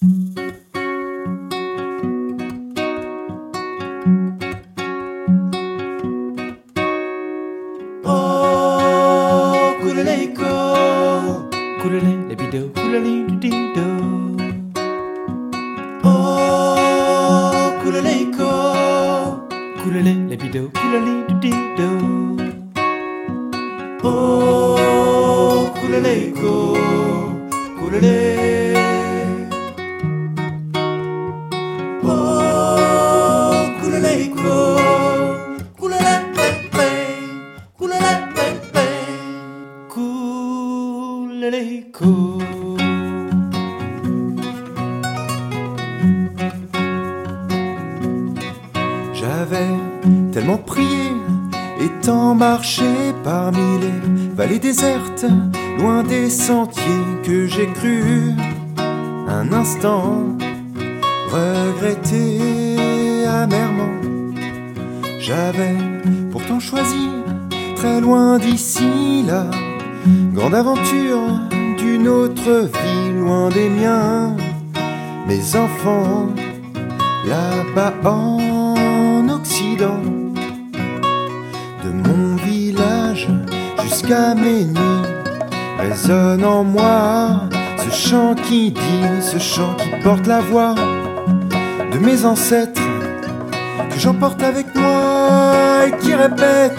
Oh, kulele oh, kuleleko, kulele. Tant marché parmi les vallées désertes, loin des sentiers que j'ai cru un instant regretter amèrement. J'avais pourtant choisi très loin d'ici la grande aventure d'une autre vie loin des miens, mes enfants là-bas en Occident, de mon village jusqu'à mes nuits, résonne en moi ce chant qui dit, ce chant qui porte la voix de mes ancêtres, que j'emporte avec moi et qui répète.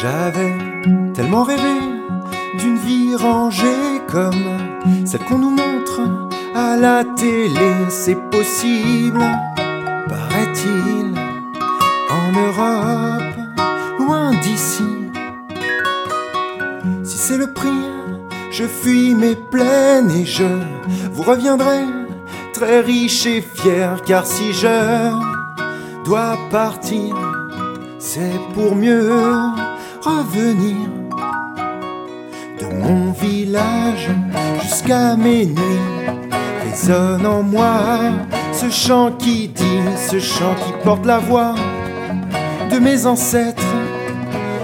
J'avais tellement rêvé d'une vie rangée comme celle qu'on nous montre à la télé. C'est possible, paraît-il, en Europe, loin d'ici. Si c'est le prix, je fuis mes plaines et je vous reviendrai très riche et fier. Car si je dois partir, c'est pour mieux revenir de mon village jusqu'à mes nuits. Résonne en moi ce chant qui dit, ce chant qui porte la voix de mes ancêtres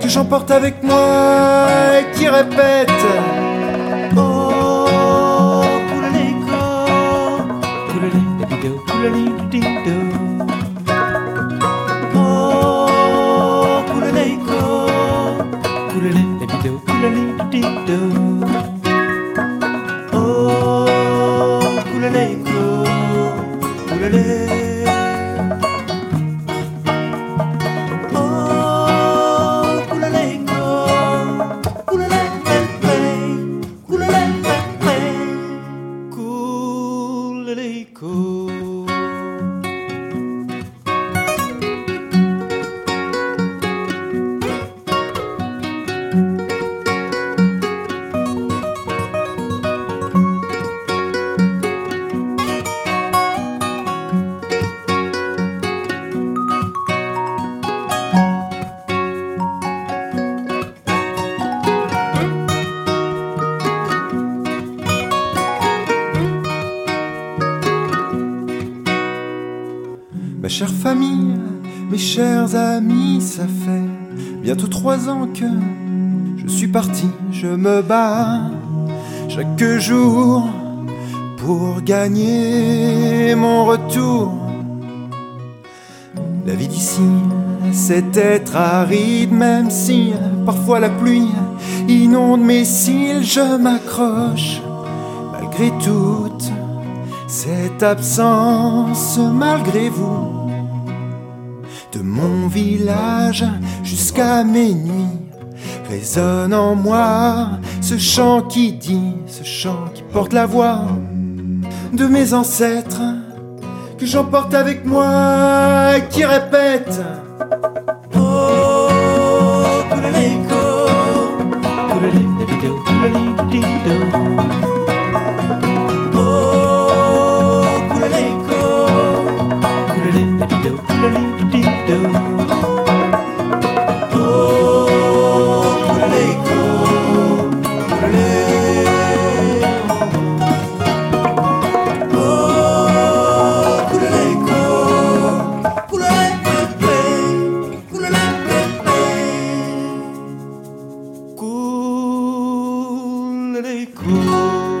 que j'emporte avec moi et qui répète. Oh, minute. Ma chère famille, mes chers amis, ça fait bientôt trois ans que je suis parti, je me bats chaque jour pour gagner mon retour. La vie d'ici, c'est être aride, même si parfois la pluie inonde mes cils, je m'accroche malgré toute cette absence, malgré vous. De mon village jusqu'à mes nuits, résonne en moi ce chant qui dit, ce chant qui porte la voix de mes ancêtres que j'emporte avec moi et qui répète ah